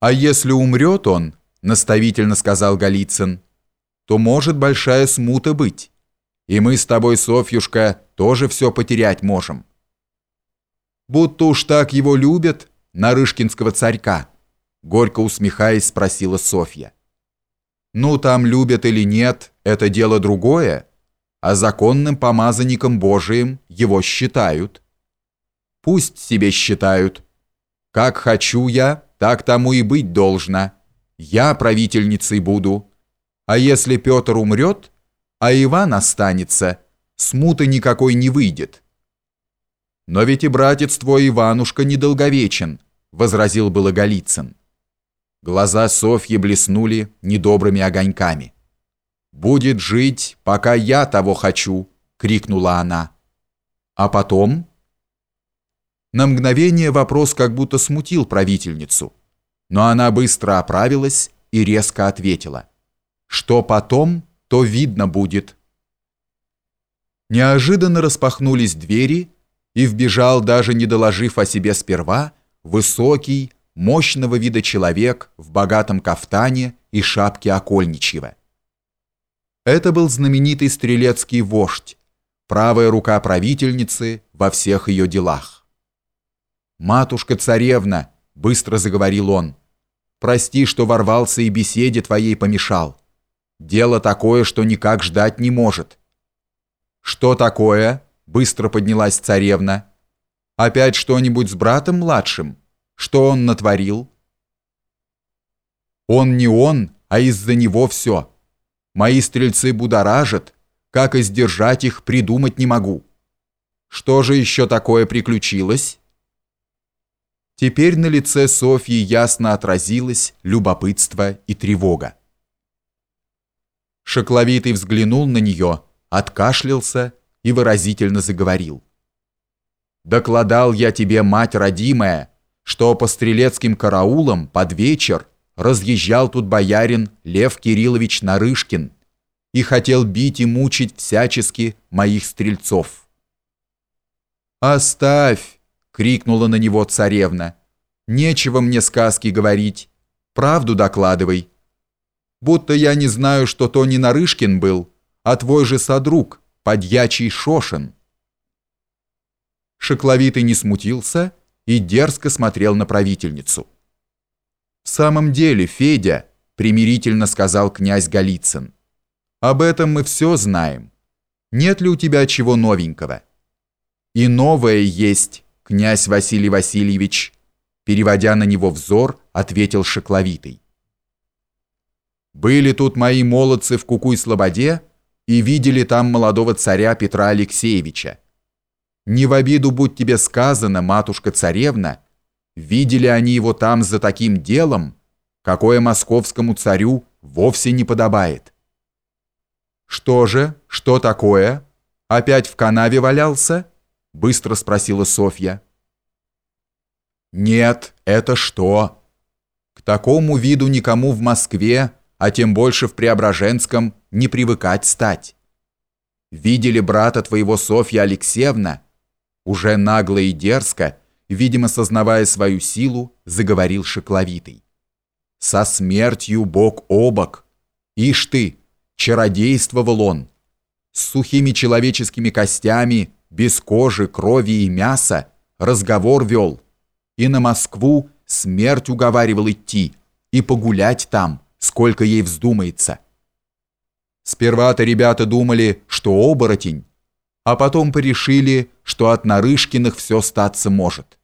«А если умрет он, — наставительно сказал Голицын, — то может большая смута быть, и мы с тобой, Софьюшка, тоже все потерять можем». «Будто уж так его любят, Нарышкинского царька», — горько усмехаясь, спросила Софья. «Ну, там любят или нет, это дело другое, а законным помазанником Божиим его считают». «Пусть себе считают. Как хочу я, так тому и быть должно. Я правительницей буду. А если Петр умрет, а Иван останется, смуты никакой не выйдет. Но ведь и братец твой Иванушка недолговечен, возразил было Голицын. Глаза Софьи блеснули недобрыми огоньками. «Будет жить, пока я того хочу!» — крикнула она. «А потом?» На мгновение вопрос как будто смутил правительницу, но она быстро оправилась и резко ответила. «Что потом, то видно будет». Неожиданно распахнулись двери, и вбежал, даже не доложив о себе сперва, высокий, мощного вида человек в богатом кафтане и шапке окольничьего. Это был знаменитый стрелецкий вождь, правая рука правительницы во всех ее делах. «Матушка-царевна», — быстро заговорил он, — «прости, что ворвался и беседе твоей помешал. Дело такое, что никак ждать не может». «Что такое?» — быстро поднялась царевна. «Опять что-нибудь с братом младшим? Что он натворил?» «Он не он, а из-за него все. Мои стрельцы будоражат, как и сдержать их придумать не могу. Что же еще такое приключилось?» Теперь на лице Софьи ясно отразилось любопытство и тревога. Шокловитый взглянул на нее, откашлялся и выразительно заговорил. «Докладал я тебе, мать родимая, что по стрелецким караулам под вечер разъезжал тут боярин Лев Кириллович Нарышкин и хотел бить и мучить всячески моих стрельцов». «Оставь!» Крикнула на него царевна. Нечего мне сказки говорить. Правду докладывай. Будто я не знаю, что то не Нарышкин был, а твой же содруг, подьячий Шошин. Шекловитый не смутился и дерзко смотрел на правительницу. «В самом деле, Федя», — примирительно сказал князь Голицын, «об этом мы все знаем. Нет ли у тебя чего новенького?» «И новое есть», князь Василий Васильевич, переводя на него взор, ответил Шекловитый. Были тут мои молодцы в Кукуй-Слободе и видели там молодого царя Петра Алексеевича. Не в обиду будь тебе сказано, матушка-царевна, видели они его там за таким делом, какое московскому царю вовсе не подобает. Что же, что такое? Опять в канаве валялся? Быстро спросила Софья. Нет, это что? К такому виду никому в Москве, а тем больше в Преображенском, не привыкать стать. Видели брата твоего Софья Алексеевна? Уже нагло и дерзко, видимо, сознавая свою силу, заговорил Шекловитый. Со смертью бок о бок. Ишь ты, чародействовал он. С сухими человеческими костями без кожи, крови и мяса, разговор вел, и на Москву смерть уговаривал идти и погулять там, сколько ей вздумается. Сперва-то ребята думали, что оборотень, а потом порешили, что от Нарышкиных все статься может.